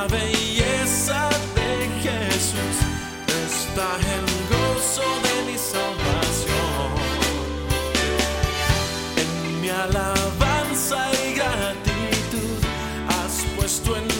La belleza de Jesús está en el gozo de mi salvación. En mi alabanza y gratitud has puesto en